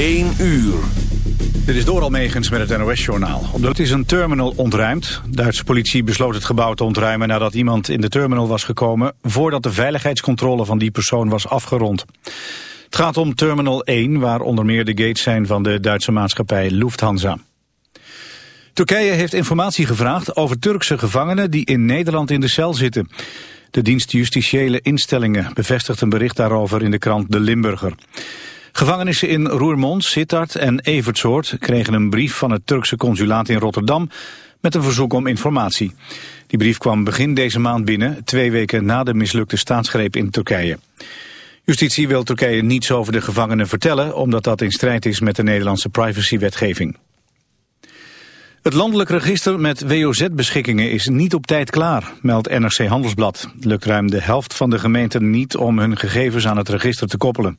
1 uur. Dit is door Almegens met het NOS-journaal. Het is een terminal ontruimd. Duitse politie besloot het gebouw te ontruimen nadat iemand in de terminal was gekomen... voordat de veiligheidscontrole van die persoon was afgerond. Het gaat om Terminal 1, waar onder meer de gates zijn van de Duitse maatschappij Lufthansa. Turkije heeft informatie gevraagd over Turkse gevangenen die in Nederland in de cel zitten. De dienst Justitiële Instellingen bevestigt een bericht daarover in de krant De Limburger. Gevangenissen in Roermond, Sittard en Evertsoort kregen een brief van het Turkse consulaat in Rotterdam met een verzoek om informatie. Die brief kwam begin deze maand binnen, twee weken na de mislukte staatsgreep in Turkije. Justitie wil Turkije niets over de gevangenen vertellen, omdat dat in strijd is met de Nederlandse privacywetgeving. Het landelijk register met WOZ-beschikkingen is niet op tijd klaar, meldt NRC Handelsblad. Lukt ruim de helft van de gemeenten niet om hun gegevens aan het register te koppelen.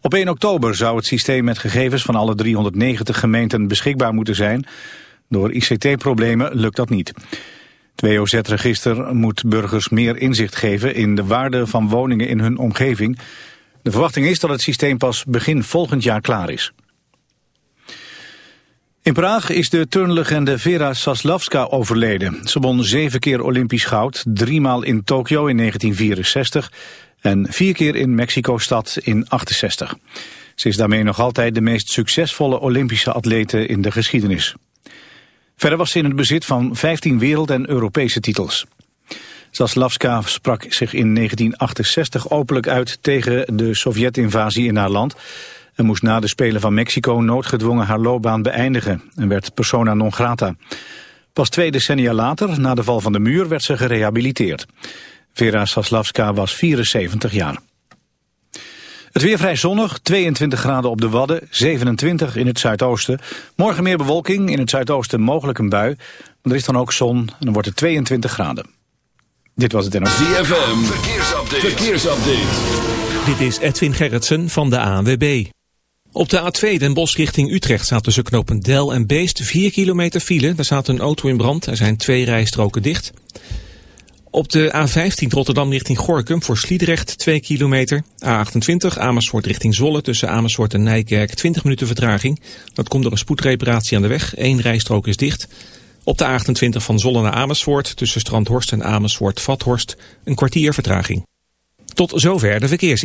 Op 1 oktober zou het systeem met gegevens van alle 390 gemeenten beschikbaar moeten zijn. Door ICT-problemen lukt dat niet. Het WOZ-register moet burgers meer inzicht geven in de waarde van woningen in hun omgeving. De verwachting is dat het systeem pas begin volgend jaar klaar is. In Praag is de turnlegende Vera Saslavska overleden. Ze won zeven keer Olympisch goud, driemaal in Tokio in 1964 en vier keer in Mexico-stad in 68. Ze is daarmee nog altijd de meest succesvolle Olympische atlete in de geschiedenis. Verder was ze in het bezit van 15 wereld- en Europese titels. Zaslavska sprak zich in 1968 openlijk uit tegen de Sovjet-invasie in haar land... en moest na de Spelen van Mexico noodgedwongen haar loopbaan beëindigen... en werd persona non grata. Pas twee decennia later, na de val van de muur, werd ze gerehabiliteerd. Vera Saslavska was 74 jaar. Het weer vrij zonnig, 22 graden op de Wadden, 27 in het zuidoosten. Morgen meer bewolking, in het zuidoosten mogelijk een bui. Maar er is dan ook zon en dan wordt het 22 graden. Dit was het NOS. ZFM, verkeersupdate. verkeersupdate. Dit is Edwin Gerritsen van de ANWB. Op de A2 Den Bosch richting Utrecht staat tussen knopen Del en Beest 4 kilometer file. Daar staat een auto in brand, er zijn twee rijstroken dicht... Op de A15 Rotterdam richting Gorkum voor Sliedrecht 2 kilometer. A28 Amersfoort richting Zolle tussen Amersfoort en Nijkerk 20 minuten vertraging. Dat komt door een spoedreparatie aan de weg. Eén rijstrook is dicht. Op de A28 van Zolle naar Amersfoort tussen Strandhorst en Amersfoort-Vathorst een kwartier vertraging. Tot zover de verkeers.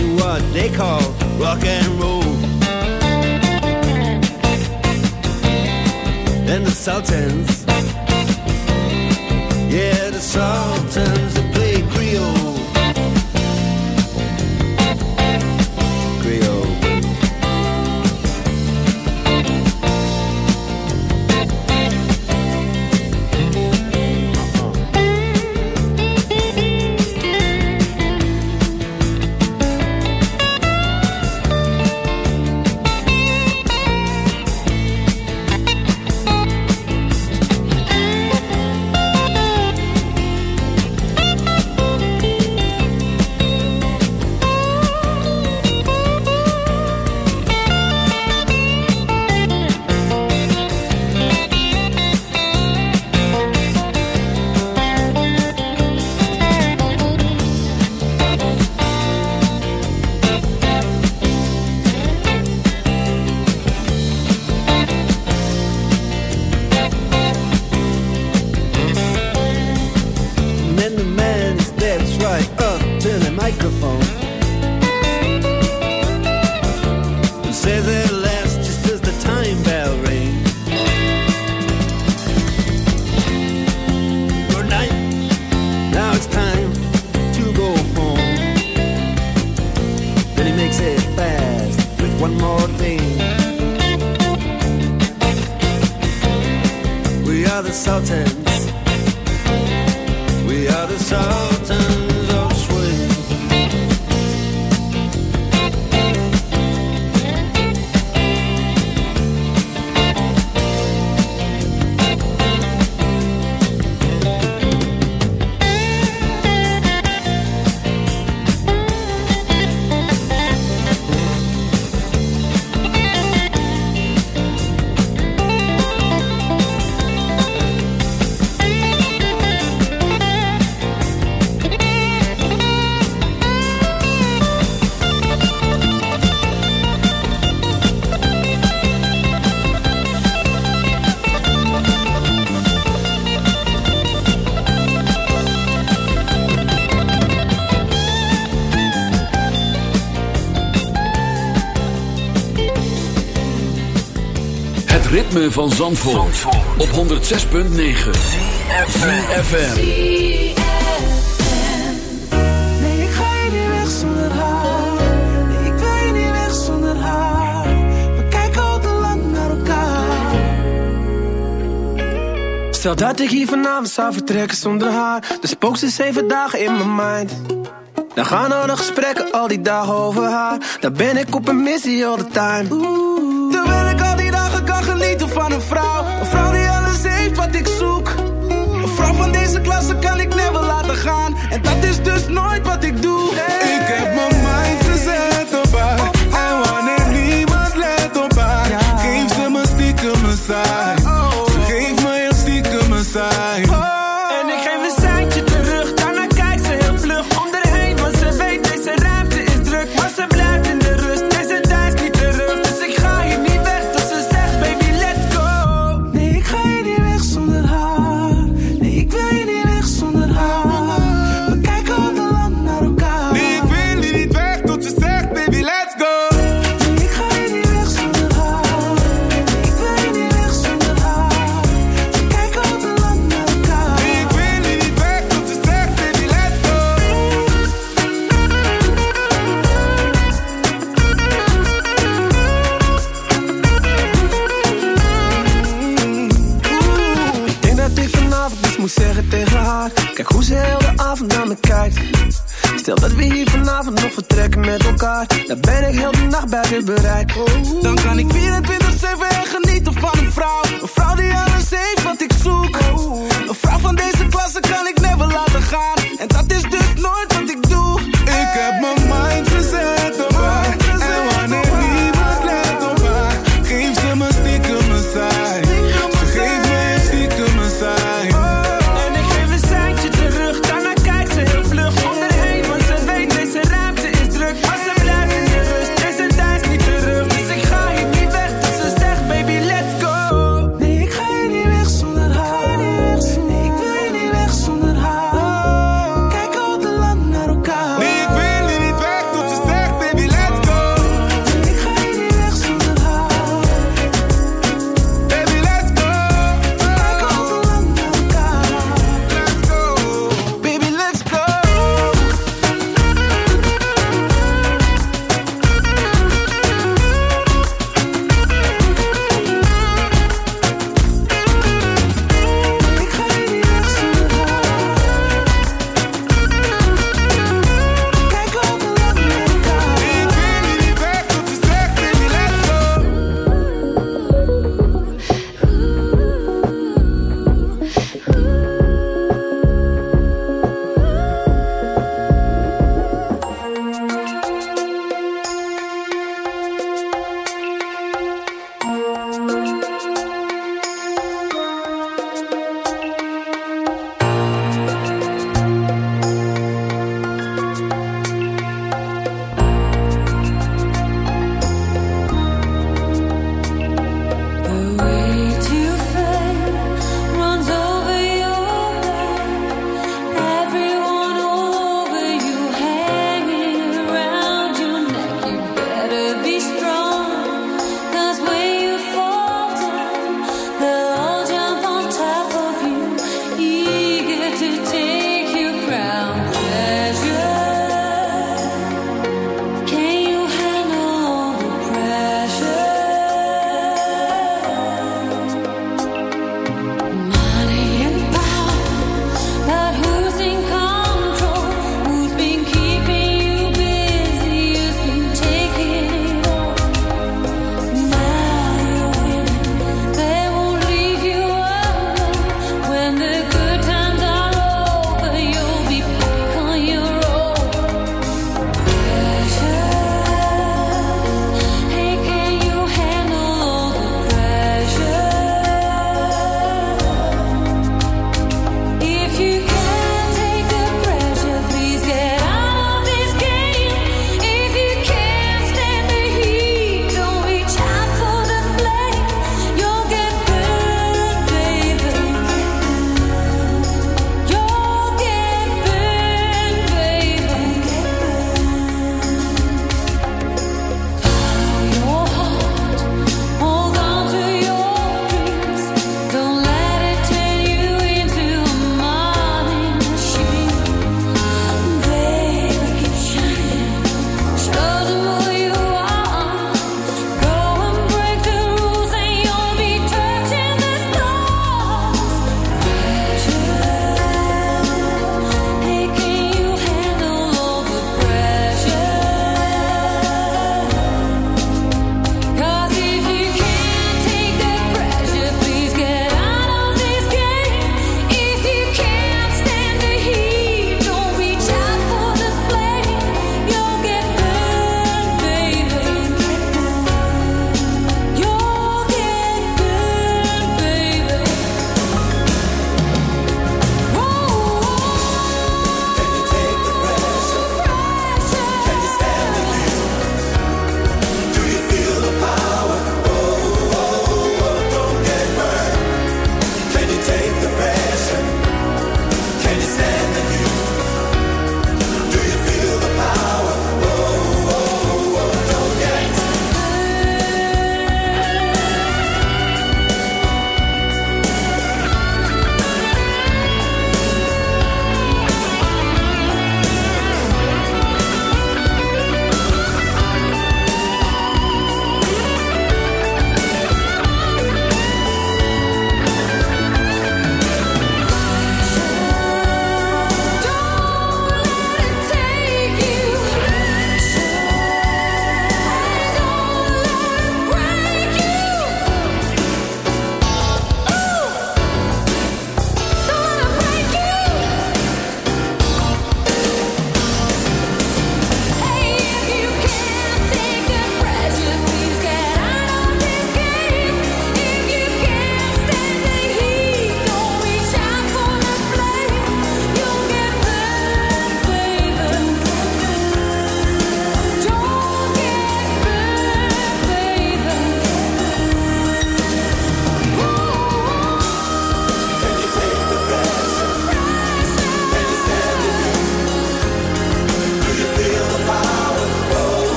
what they call rock and roll. Then the Sultans, yeah, the Sultans. van Zandvoort, op 106.9 CFFM Nee, ik ga je niet weg zonder haar. Nee, ik ga je niet weg zonder haar. We kijken al te lang naar elkaar. Stel dat ik hier vanavond zou vertrekken zonder haar. Dan spookt ze zeven dagen in mijn mind. Dan gaan we nog gesprekken al die dagen over haar. Daar ben ik op een missie all the time een vrouw. Een vrouw die alles heeft wat ik zoek. Een vrouw van deze klasse kan ik never laten gaan. En dat is dus nooit wat ik doe. about it, but I. don't.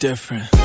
Different.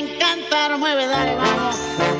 encantar, mueve, dale, vamos.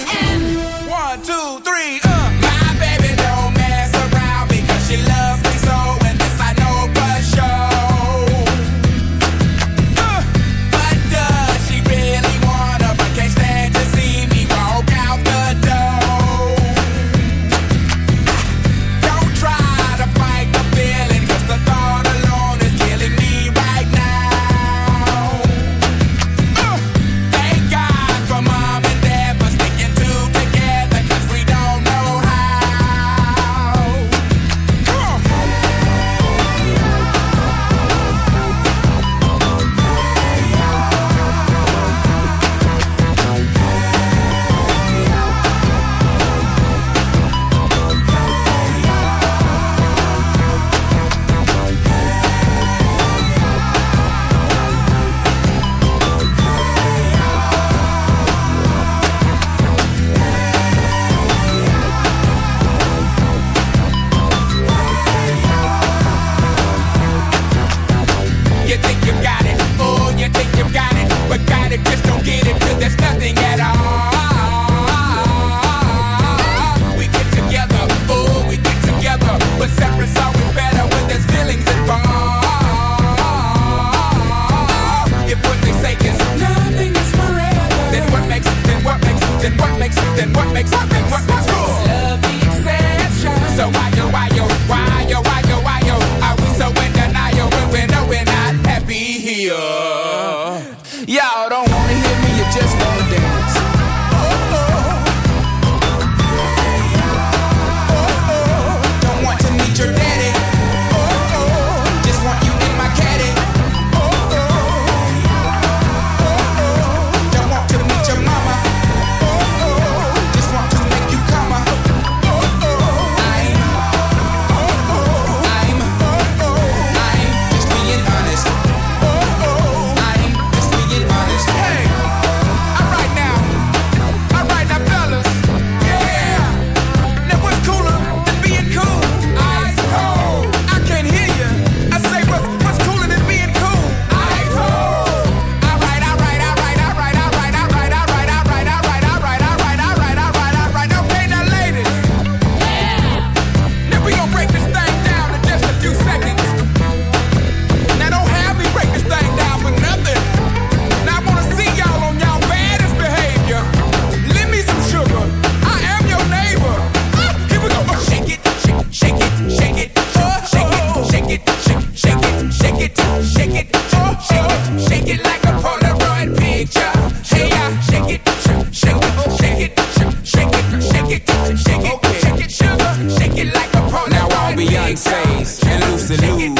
Beyonce's and Lucy Lou's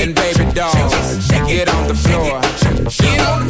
and baby dolls. Get on the floor. Get on the floor.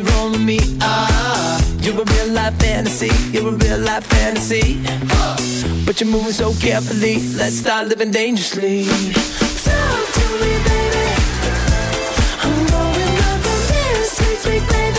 you roll with me. Ah, you're a real life fantasy. You're a real life fantasy. But you're moving so carefully. Let's start living dangerously. Talk to me, baby. I'm going up on this. sweet baby.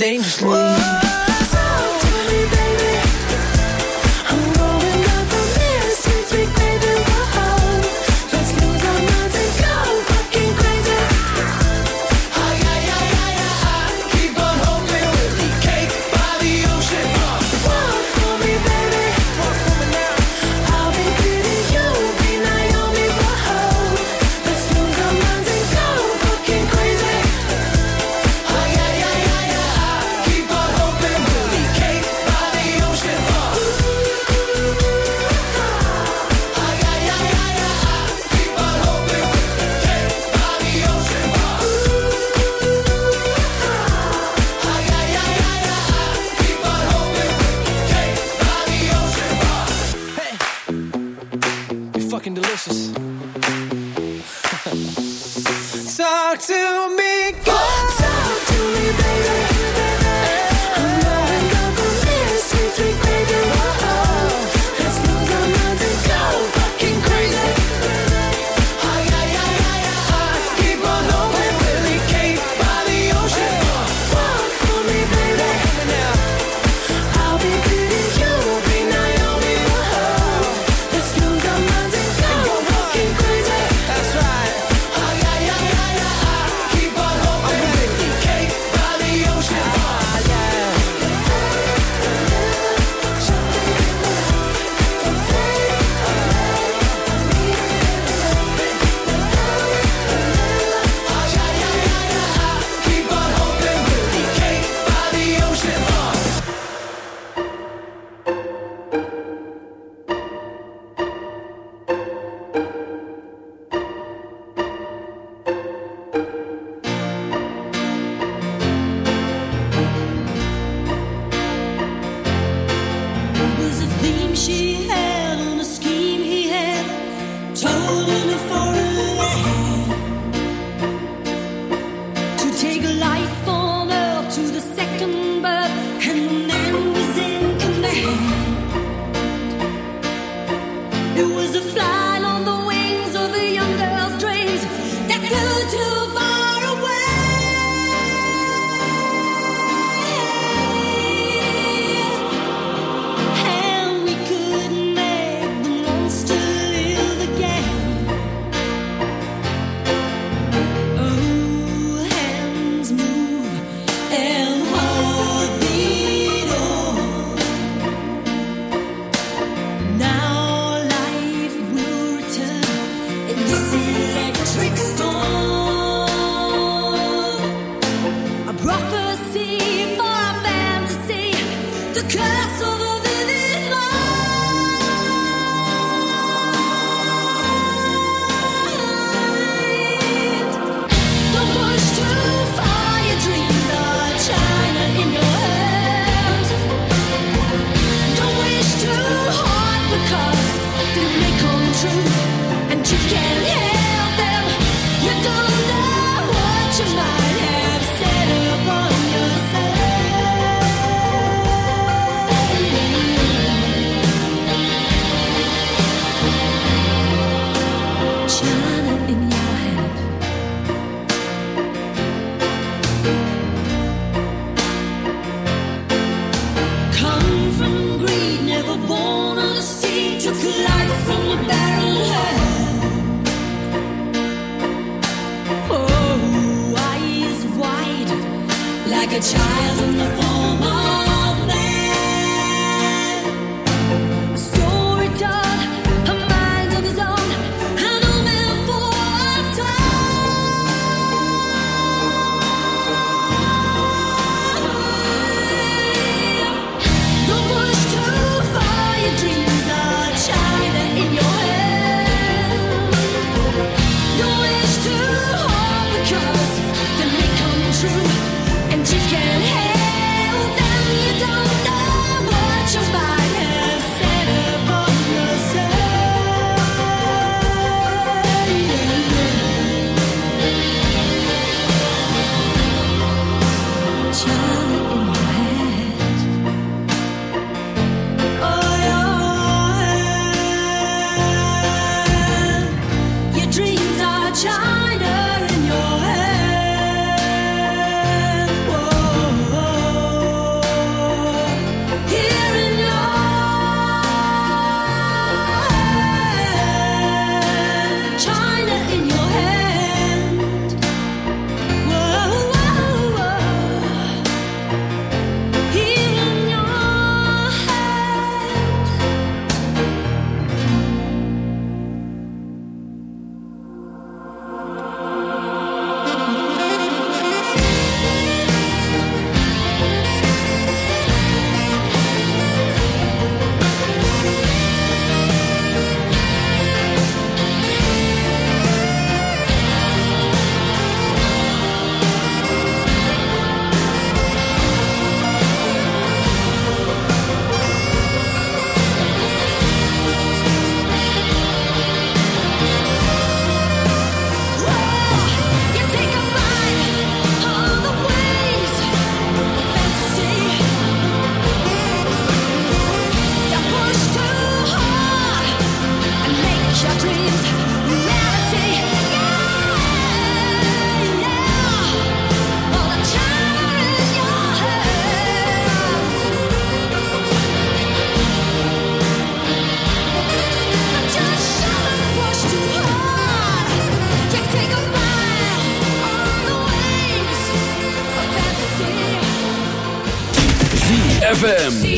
dangerously. ZFM.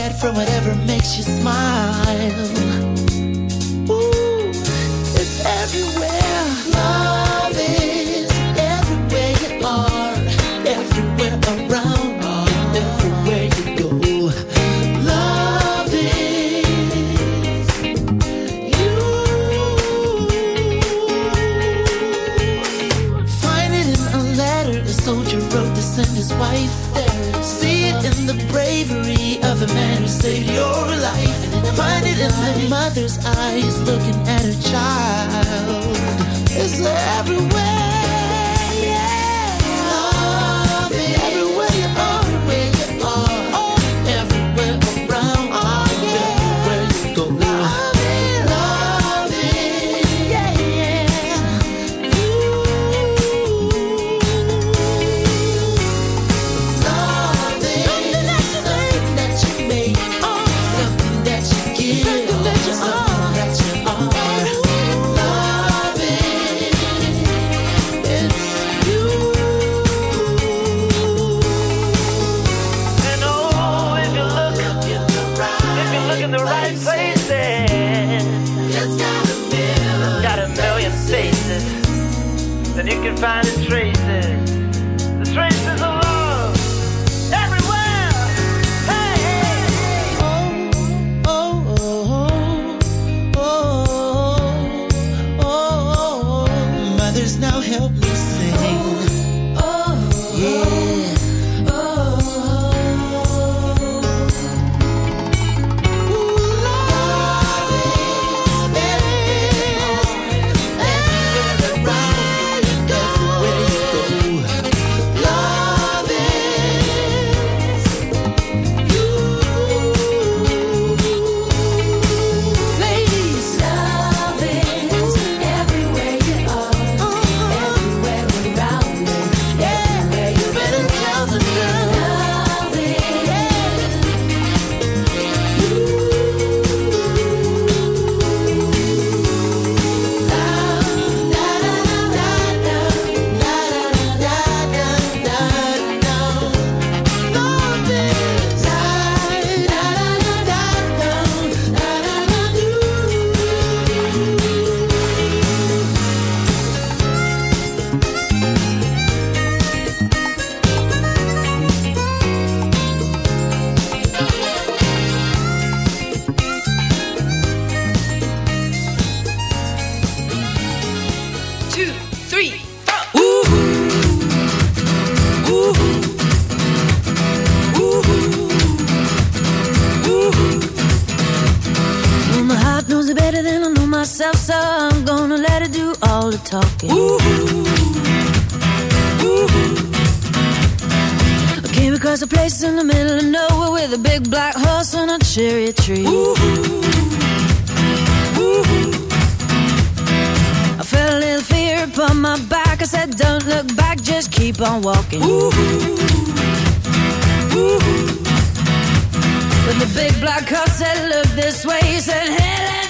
get from whatever makes you smile. Ooh, it's everywhere. mother's eyes looking at her child. Talking. I came across a place in the middle of nowhere with a big black horse and a cherry tree. I felt a little fear upon my back. I said, Don't look back, just keep on walking. When the big black horse said, Look this way, he said, Hey,